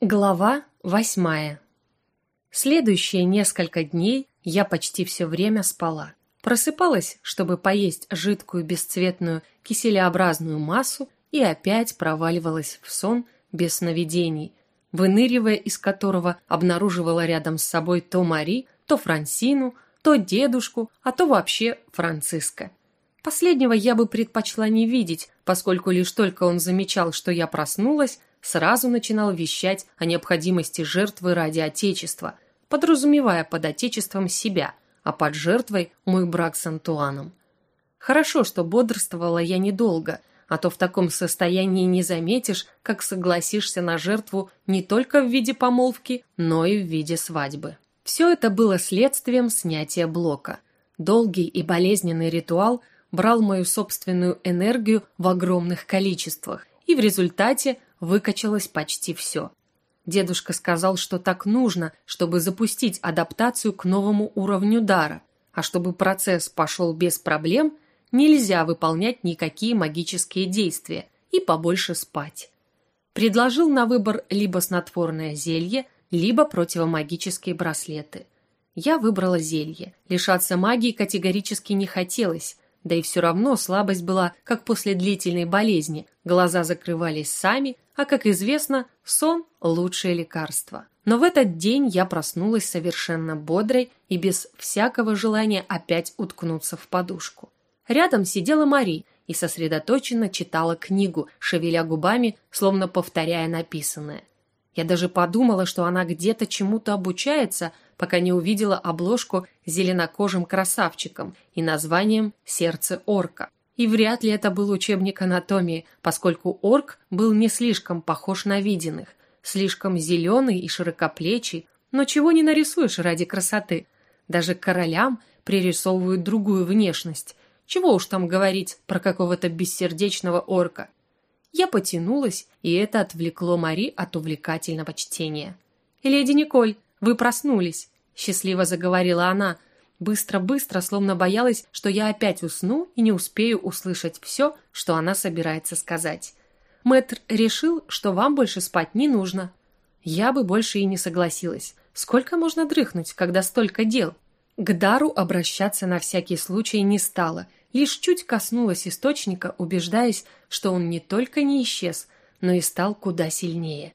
Глава восьмая. Следующие несколько дней я почти все время спала. Просыпалась, чтобы поесть жидкую бесцветную киселеобразную массу и опять проваливалась в сон без сновидений, выныривая из которого обнаруживала рядом с собой то Мари, то Франсину, то дедушку, а то вообще Франциска. Последнего я бы предпочла не видеть, поскольку лишь только он замечал, что я проснулась, сразу начинал вещать о необходимости жертвы ради Отечества, подразумевая под Отечеством себя, а под жертвой мой брак с Антуаном. Хорошо, что бодрствовала я недолго, а то в таком состоянии не заметишь, как согласишься на жертву не только в виде помолвки, но и в виде свадьбы. Все это было следствием снятия блока. Долгий и болезненный ритуал брал мою собственную энергию в огромных количествах, и в результате выкачалось почти все. Дедушка сказал, что так нужно, чтобы запустить адаптацию к новому уровню дара, а чтобы процесс пошел без проблем, нельзя выполнять никакие магические действия и побольше спать. Предложил на выбор либо снотворное зелье, либо противомагические браслеты. Я выбрала зелье. Лишаться магии категорически не хотелось, да и все равно слабость была, как после длительной болезни, глаза закрывались сами, а, как известно, сон – лучшее лекарство. Но в этот день я проснулась совершенно бодрой и без всякого желания опять уткнуться в подушку. Рядом сидела Мари и сосредоточенно читала книгу, шевеля губами, словно повторяя написанное. Я даже подумала, что она где-то чему-то обучается, пока не увидела обложку зеленокожим красавчиком и названием «Сердце орка». И вряд ли это был учебник анатомии, поскольку орк был не слишком похож на виденных, слишком зеленый и широкоплечий, но чего не нарисуешь ради красоты. Даже королям пририсовывают другую внешность. Чего уж там говорить про какого-то бессердечного орка. Я потянулась, и это отвлекло Мари от увлекательного чтения. «Леди Николь, вы проснулись», — счастливо заговорила она, Быстро-быстро, словно боялась, что я опять усну и не успею услышать все, что она собирается сказать. Мэтр решил, что вам больше спать не нужно. Я бы больше и не согласилась. Сколько можно дрыхнуть, когда столько дел? К дару обращаться на всякий случай не стала, лишь чуть коснулась источника, убеждаясь, что он не только не исчез, но и стал куда сильнее.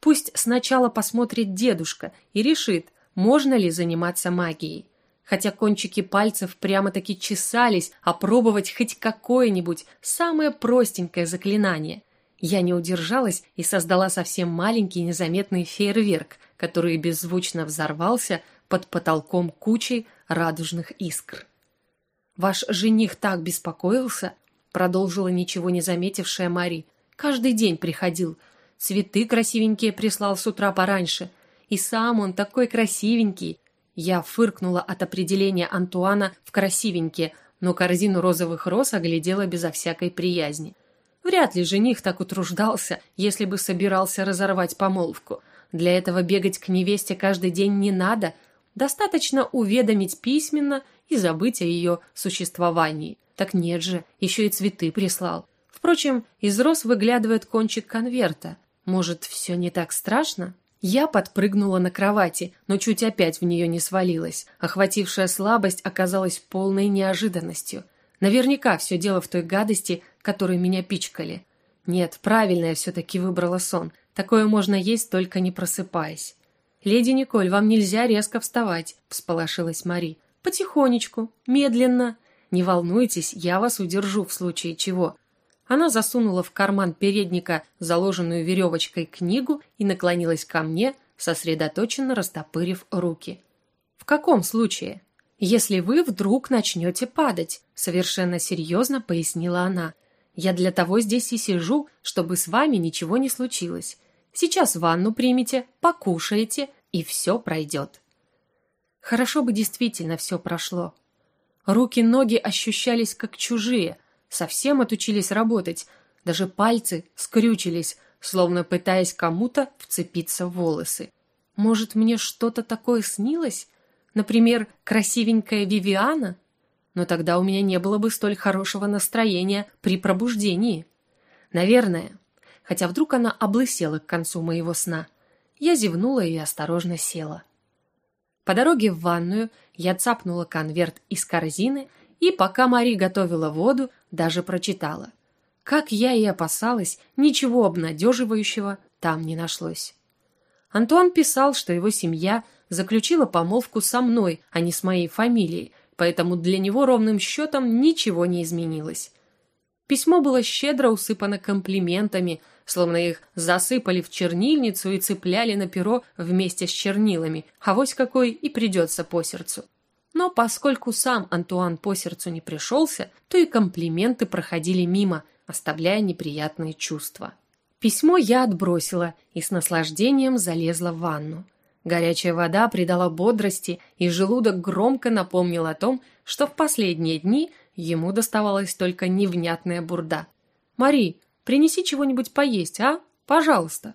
Пусть сначала посмотрит дедушка и решит, можно ли заниматься магией хотя кончики пальцев прямо-таки чесались опробовать хоть какое-нибудь самое простенькое заклинание. Я не удержалась и создала совсем маленький незаметный фейерверк, который беззвучно взорвался под потолком кучей радужных искр. «Ваш жених так беспокоился», — продолжила ничего не заметившая Мари. «Каждый день приходил. Цветы красивенькие прислал с утра пораньше. И сам он такой красивенький, я фыркнула от определения Антуана в красивенькие, но корзину розовых роз оглядела безо всякой приязни. Вряд ли жених так утруждался, если бы собирался разорвать помолвку. Для этого бегать к невесте каждый день не надо, достаточно уведомить письменно и забыть о ее существовании. Так нет же, еще и цветы прислал. Впрочем, из роз выглядывает кончик конверта. Может, все не так страшно? Я подпрыгнула на кровати, но чуть опять в нее не свалилась. Охватившая слабость оказалась полной неожиданностью. Наверняка все дело в той гадости, которой меня пичкали. Нет, правильно я все-таки выбрала сон. Такое можно есть, только не просыпаясь. «Леди Николь, вам нельзя резко вставать», — всполошилась Мари. «Потихонечку, медленно. Не волнуйтесь, я вас удержу в случае чего. Она засунула в карман передника заложенную веревочкой книгу и наклонилась ко мне, сосредоточенно растопырив руки. «В каком случае?» «Если вы вдруг начнете падать», — совершенно серьезно пояснила она. «Я для того здесь и сижу, чтобы с вами ничего не случилось. Сейчас ванну примите, покушаете, и все пройдет». Хорошо бы действительно все прошло. Руки-ноги ощущались как чужие, совсем отучились работать, даже пальцы скрючились, словно пытаясь кому-то вцепиться в волосы. Может, мне что-то такое снилось? Например, красивенькая Вивиана? Но тогда у меня не было бы столь хорошего настроения при пробуждении. Наверное. Хотя вдруг она облысела к концу моего сна. Я зевнула и осторожно села. По дороге в ванную я цапнула конверт из корзины и, пока Мари готовила воду, даже прочитала. Как я и опасалась, ничего обнадеживающего там не нашлось. Антуан писал, что его семья заключила помолвку со мной, а не с моей фамилией, поэтому для него ровным счетом ничего не изменилось. Письмо было щедро усыпано комплиментами, словно их засыпали в чернильницу и цепляли на перо вместе с чернилами, а вось какой и придется по сердцу. Но поскольку сам Антуан по сердцу не пришелся, то и комплименты проходили мимо, оставляя неприятные чувства. Письмо я отбросила и с наслаждением залезла в ванну. Горячая вода придала бодрости, и желудок громко напомнил о том, что в последние дни ему доставалась только невнятная бурда. «Мари, принеси чего-нибудь поесть, а? Пожалуйста».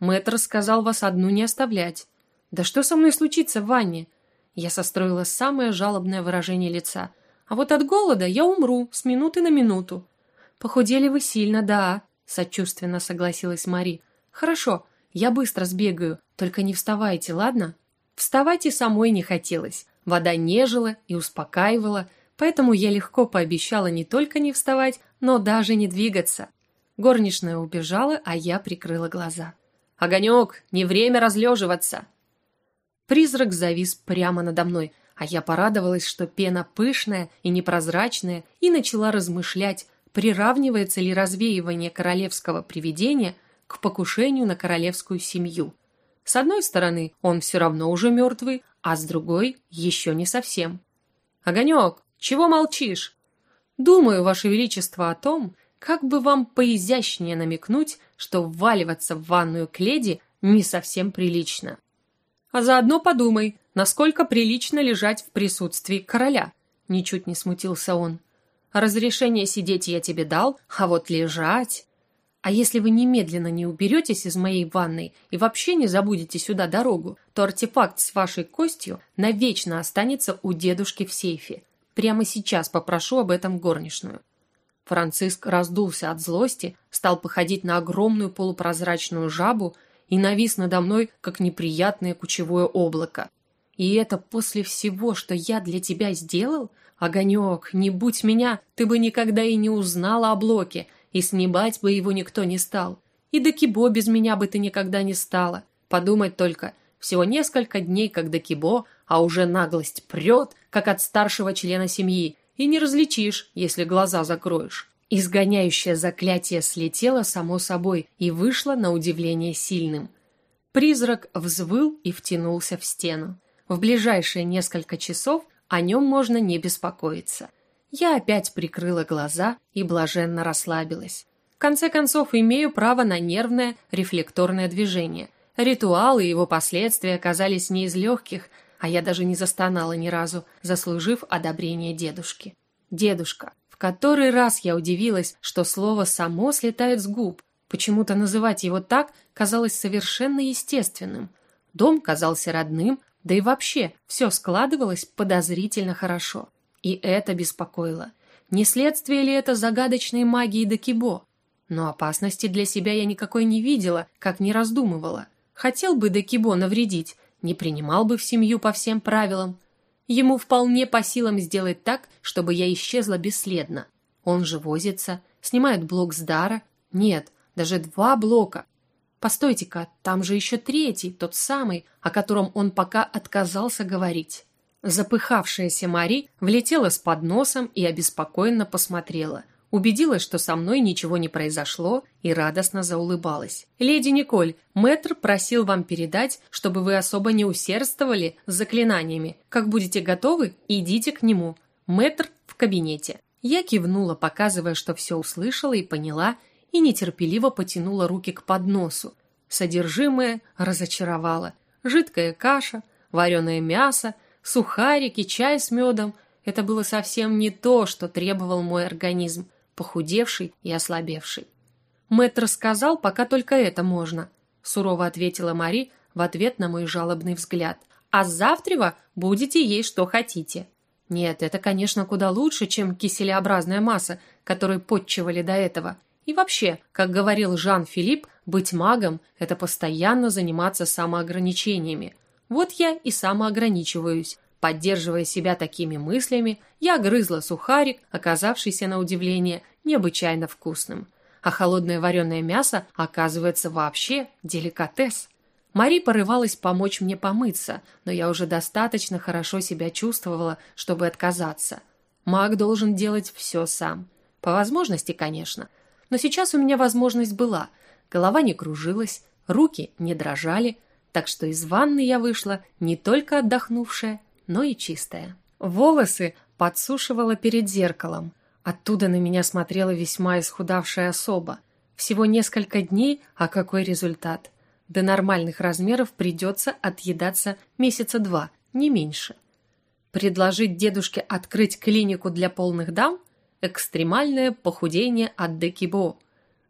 Мэтр сказал вас одну не оставлять. «Да что со мной случится в ванне?» Я состроила самое жалобное выражение лица. «А вот от голода я умру с минуты на минуту». «Похудели вы сильно, да», — сочувственно согласилась Мари. «Хорошо, я быстро сбегаю, только не вставайте, ладно?» Вставать и самой не хотелось. Вода нежила и успокаивала, поэтому я легко пообещала не только не вставать, но даже не двигаться. Горничная убежала, а я прикрыла глаза. «Огонек, не время разлеживаться!» Призрак завис прямо надо мной, а я порадовалась, что пена пышная и непрозрачная, и начала размышлять, приравнивается ли развеивание королевского привидения к покушению на королевскую семью. С одной стороны, он все равно уже мертвый, а с другой – еще не совсем. «Огонек, чего молчишь?» «Думаю, Ваше Величество, о том, как бы вам поизящнее намекнуть, что вваливаться в ванную к леди не совсем прилично. А заодно подумай, насколько прилично лежать в присутствии короля», – ничуть не смутился он. Разрешение сидеть я тебе дал, а вот лежать... А если вы немедленно не уберетесь из моей ванной и вообще не забудете сюда дорогу, то артефакт с вашей костью навечно останется у дедушки в сейфе. Прямо сейчас попрошу об этом горничную». Франциск раздулся от злости, стал походить на огромную полупрозрачную жабу и навис надо мной, как неприятное кучевое облако. «И это после всего, что я для тебя сделал? Огонек, не будь меня, ты бы никогда и не узнала о блоке, и снимать бы его никто не стал. И до Кибо без меня бы ты никогда не стала. Подумать только, всего несколько дней, как до Кибо, а уже наглость прет, как от старшего члена семьи, и не различишь, если глаза закроешь. Изгоняющее заклятие слетело само собой и вышло на удивление сильным. Призрак взвыл и втянулся в стену. В ближайшие несколько часов о нем можно не беспокоиться. Я опять прикрыла глаза и блаженно расслабилась. В конце концов, имею право на нервное рефлекторное движение. Ритуал и его последствия оказались не из легких, а я даже не застонала ни разу, заслужив одобрение дедушки. Дедушка. Который раз я удивилась, что слово само слетает с губ. Почему-то называть его так казалось совершенно естественным. Дом казался родным, да и вообще, все складывалось подозрительно хорошо. И это беспокоило. Не следствие ли это загадочной магии Декибо? Но опасности для себя я никакой не видела, как не раздумывала. Хотел бы Декибо навредить, не принимал бы в семью по всем правилам. Ему вполне по силам сделать так, чтобы я исчезла бесследно. Он же возится, снимает блок с дара. Нет, даже два блока. Постойте-ка, там же еще третий, тот самый, о котором он пока отказался говорить. Запыхавшаяся Мари влетела с подносом и обеспокоенно посмотрела. Убедилась, что со мной ничего не произошло, и радостно заулыбалась. «Леди Николь, мэтр просил вам передать, чтобы вы особо не усердствовали с заклинаниями. Как будете готовы, идите к нему. Мэтр в кабинете». Я кивнула, показывая, что все услышала и поняла, и нетерпеливо потянула руки к подносу. Содержимое разочаровало. Жидкая каша, вареное мясо, сухарики, чай с медом – это было совсем не то, что требовал мой организм, похудевший и ослабевший. Мэтр сказал, пока только это можно, сурово ответила Мари в ответ на мой жалобный взгляд. А с завтрева будете есть что хотите. Нет, это, конечно, куда лучше, чем киселеобразная масса, которой подчивали до этого. И вообще, как говорил Жан-Филипп, Быть магом – это постоянно заниматься самоограничениями. Вот я и самоограничиваюсь. Поддерживая себя такими мыслями, я грызла сухарик, оказавшийся на удивление необычайно вкусным. А холодное вареное мясо оказывается вообще деликатес. Мари порывалась помочь мне помыться, но я уже достаточно хорошо себя чувствовала, чтобы отказаться. Маг должен делать все сам. По возможности, конечно. Но сейчас у меня возможность была. Голова не кружилась, руки не дрожали, так что из ванны я вышла не только отдохнувшая, но и чистая. Волосы подсушивала перед зеркалом. Оттуда на меня смотрела весьма исхудавшая особа. Всего несколько дней, а какой результат? До нормальных размеров придется отъедаться месяца два, не меньше. Предложить дедушке открыть клинику для полных дам – экстремальное похудение от Декибо.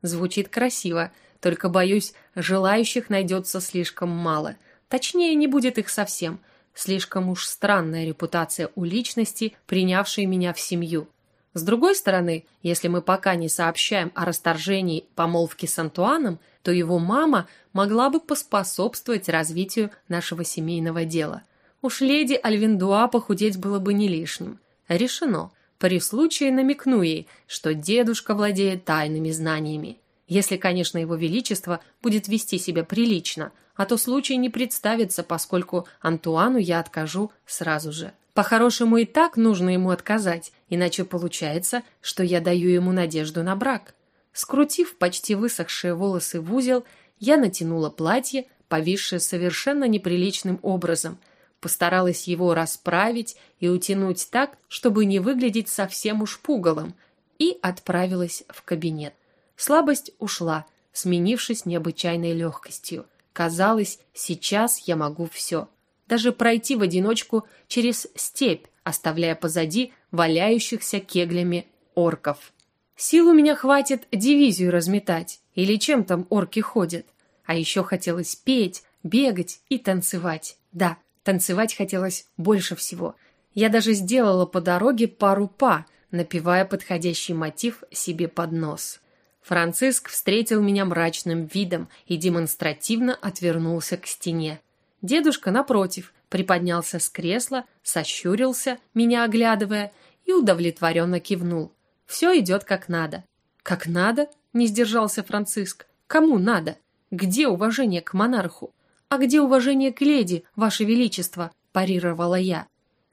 Звучит красиво, только, боюсь, желающих найдется слишком мало. Точнее, не будет их совсем. Слишком уж странная репутация у личности, принявшей меня в семью. С другой стороны, если мы пока не сообщаем о расторжении помолвки с Антуаном, то его мама могла бы поспособствовать развитию нашего семейного дела. Уж леди Альвиндуа похудеть было бы не лишним. Решено. При случае намекну ей, что дедушка владеет тайными знаниями. Если, конечно, его величество будет вести себя прилично, а то случай не представится, поскольку Антуану я откажу сразу же. По-хорошему и так нужно ему отказать, иначе получается, что я даю ему надежду на брак. Скрутив почти высохшие волосы в узел, я натянула платье, повисшее совершенно неприличным образом, постаралась его расправить и утянуть так, чтобы не выглядеть совсем уж пугалом, и отправилась в кабинет. Слабость ушла, сменившись необычайной легкостью. Казалось, сейчас я могу все даже пройти в одиночку через степь, оставляя позади валяющихся кеглями орков. Сил у меня хватит дивизию разметать, или чем там орки ходят. А еще хотелось петь, бегать и танцевать. Да, танцевать хотелось больше всего. Я даже сделала по дороге пару па, напевая подходящий мотив себе под нос. Франциск встретил меня мрачным видом и демонстративно отвернулся к стене. Дедушка, напротив, приподнялся с кресла, сощурился, меня оглядывая, и удовлетворенно кивнул. Все идет как надо. Как надо? Не сдержался Франциск. Кому надо? Где уважение к монарху? А где уважение к леди, ваше величество? парировала я.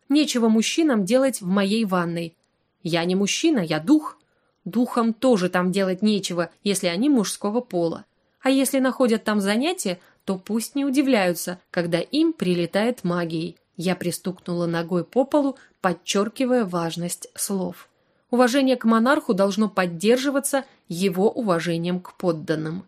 Нечего мужчинам делать в моей ванной. Я не мужчина, я дух. Духам тоже там делать нечего, если они мужского пола. А если находят там занятия, то пусть не удивляются, когда им прилетает магией. Я пристукнула ногой по полу, подчеркивая важность слов. Уважение к монарху должно поддерживаться его уважением к подданным.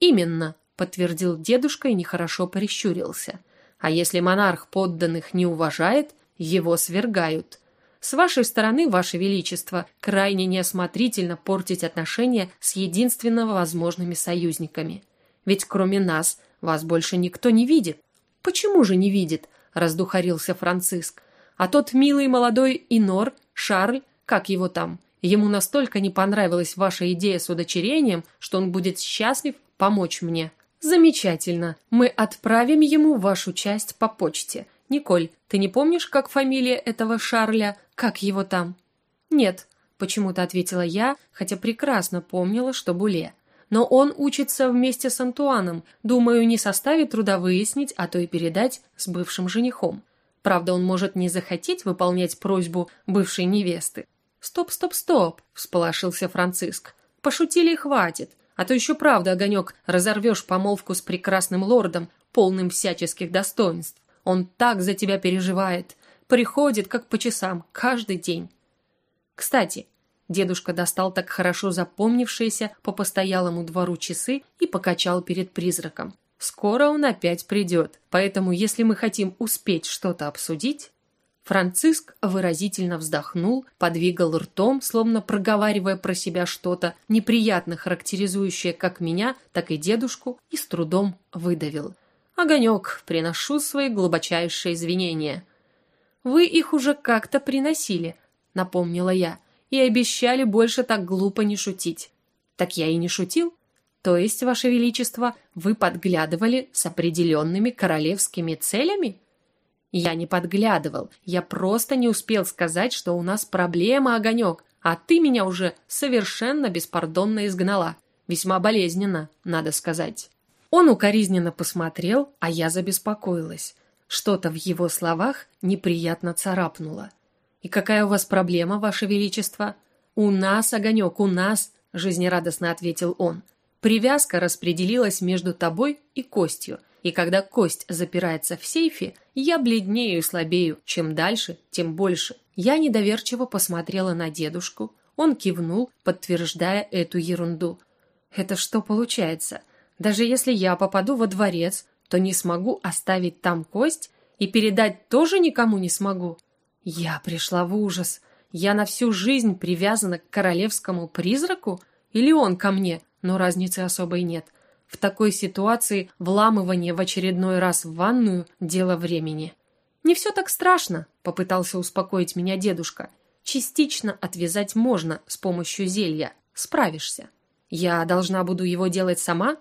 «Именно», — подтвердил дедушка и нехорошо прищурился. «А если монарх подданных не уважает, его свергают. С вашей стороны, ваше величество, крайне неосмотрительно портить отношения с единственно возможными союзниками». Ведь кроме нас вас больше никто не видит. Почему же не видит? Раздухарился Франциск. А тот милый молодой Инор, Шарль, как его там, ему настолько не понравилась ваша идея с удочерением, что он будет счастлив помочь мне. Замечательно. Мы отправим ему вашу часть по почте. Николь, ты не помнишь, как фамилия этого Шарля, как его там? Нет, почему-то ответила я, хотя прекрасно помнила, что Буле но он учится вместе с Антуаном. Думаю, не составит труда выяснить, а то и передать с бывшим женихом. Правда, он может не захотеть выполнять просьбу бывшей невесты. «Стоп, стоп, стоп!» – всполошился Франциск. «Пошутили и хватит. А то еще правда, Огонек, разорвешь помолвку с прекрасным лордом, полным всяческих достоинств. Он так за тебя переживает. Приходит, как по часам, каждый день. Кстати, Дедушка достал так хорошо запомнившиеся по постоялому двору часы и покачал перед призраком. Скоро он опять придет, поэтому если мы хотим успеть что-то обсудить... Франциск выразительно вздохнул, подвигал ртом, словно проговаривая про себя что-то, неприятно характеризующее как меня, так и дедушку, и с трудом выдавил. «Огонек, приношу свои глубочайшие извинения». «Вы их уже как-то приносили», — напомнила я и обещали больше так глупо не шутить. Так я и не шутил. То есть, Ваше Величество, вы подглядывали с определенными королевскими целями? Я не подглядывал, я просто не успел сказать, что у нас проблема, Огонек, а ты меня уже совершенно беспардонно изгнала. Весьма болезненно, надо сказать. Он укоризненно посмотрел, а я забеспокоилась. Что-то в его словах неприятно царапнуло. «И какая у вас проблема, Ваше Величество?» «У нас, Огонек, у нас», — жизнерадостно ответил он. «Привязка распределилась между тобой и костью, и когда кость запирается в сейфе, я бледнею и слабею. Чем дальше, тем больше». Я недоверчиво посмотрела на дедушку. Он кивнул, подтверждая эту ерунду. «Это что получается? Даже если я попаду во дворец, то не смогу оставить там кость и передать тоже никому не смогу?» Я пришла в ужас. Я на всю жизнь привязана к королевскому призраку? Или он ко мне? Но разницы особой нет. В такой ситуации вламывание в очередной раз в ванную – дело времени. «Не все так страшно», – попытался успокоить меня дедушка. «Частично отвязать можно с помощью зелья. Справишься. Я должна буду его делать сама?»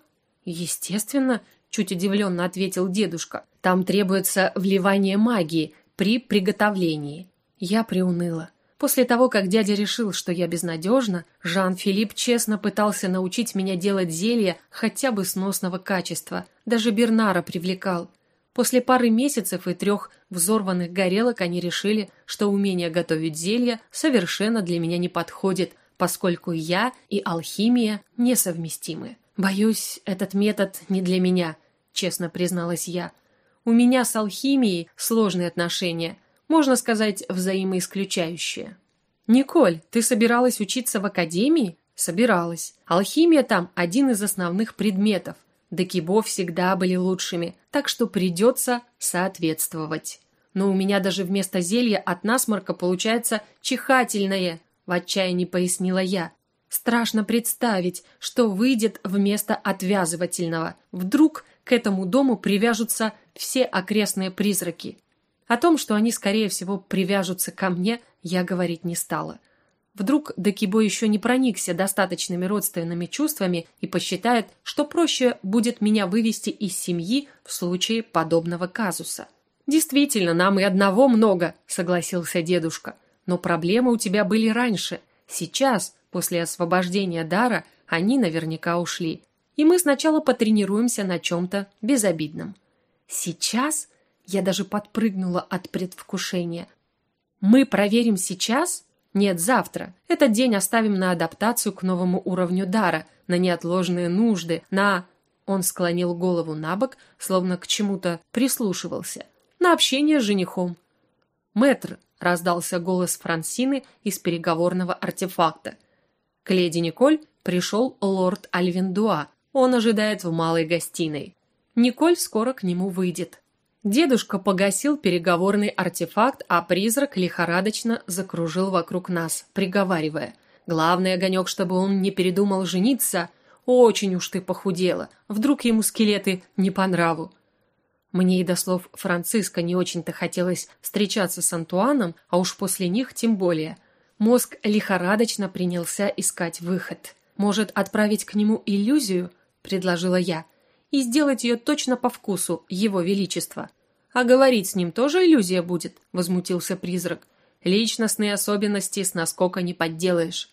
«Естественно», – чуть удивленно ответил дедушка. «Там требуется вливание магии, при приготовлении. Я приуныла. После того, как дядя решил, что я безнадежна, Жан-Филипп честно пытался научить меня делать зелья хотя бы сносного качества. Даже Бернара привлекал. После пары месяцев и трех взорванных горелок они решили, что умение готовить зелья совершенно для меня не подходит, поскольку я и алхимия несовместимы. «Боюсь, этот метод не для меня», — честно призналась я. У меня с алхимией сложные отношения, можно сказать, взаимоисключающие. «Николь, ты собиралась учиться в академии?» «Собиралась. Алхимия там один из основных предметов. Декибо всегда были лучшими, так что придется соответствовать. Но у меня даже вместо зелья от насморка получается чихательное», в отчаянии пояснила я. Страшно представить, что выйдет вместо отвязывательного. Вдруг к этому дому привяжутся все окрестные призраки. О том, что они, скорее всего, привяжутся ко мне, я говорить не стала. Вдруг Декибо еще не проникся достаточными родственными чувствами и посчитает, что проще будет меня вывести из семьи в случае подобного казуса. «Действительно, нам и одного много», — согласился дедушка. «Но проблемы у тебя были раньше. Сейчас, после освобождения дара, они наверняка ушли и мы сначала потренируемся на чем-то безобидном. Сейчас я даже подпрыгнула от предвкушения. Мы проверим сейчас? Нет, завтра. Этот день оставим на адаптацию к новому уровню дара, на неотложные нужды, на... Он склонил голову на бок, словно к чему-то прислушивался. На общение с женихом. «Мэтр», — раздался голос Франсины из переговорного артефакта. К леди Николь пришел лорд Альвендуа, он ожидает в малой гостиной. Николь скоро к нему выйдет. Дедушка погасил переговорный артефакт, а призрак лихорадочно закружил вокруг нас, приговаривая. «Главный огонек, чтобы он не передумал жениться. Очень уж ты похудела. Вдруг ему скелеты не по нраву». Мне и до слов Франциска не очень-то хотелось встречаться с Антуаном, а уж после них тем более. Мозг лихорадочно принялся искать выход. Может, отправить к нему иллюзию – предложила я, и сделать ее точно по вкусу его величества. А говорить с ним тоже иллюзия будет, возмутился призрак. Личностные особенности с наскока не подделаешь.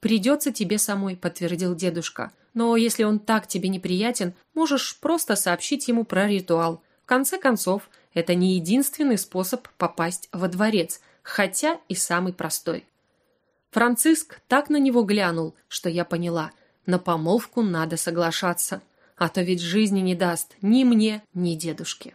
Придется тебе самой, подтвердил дедушка. Но если он так тебе неприятен, можешь просто сообщить ему про ритуал. В конце концов, это не единственный способ попасть во дворец, хотя и самый простой. Франциск так на него глянул, что я поняла – на помолвку надо соглашаться, а то ведь жизни не даст ни мне, ни дедушке.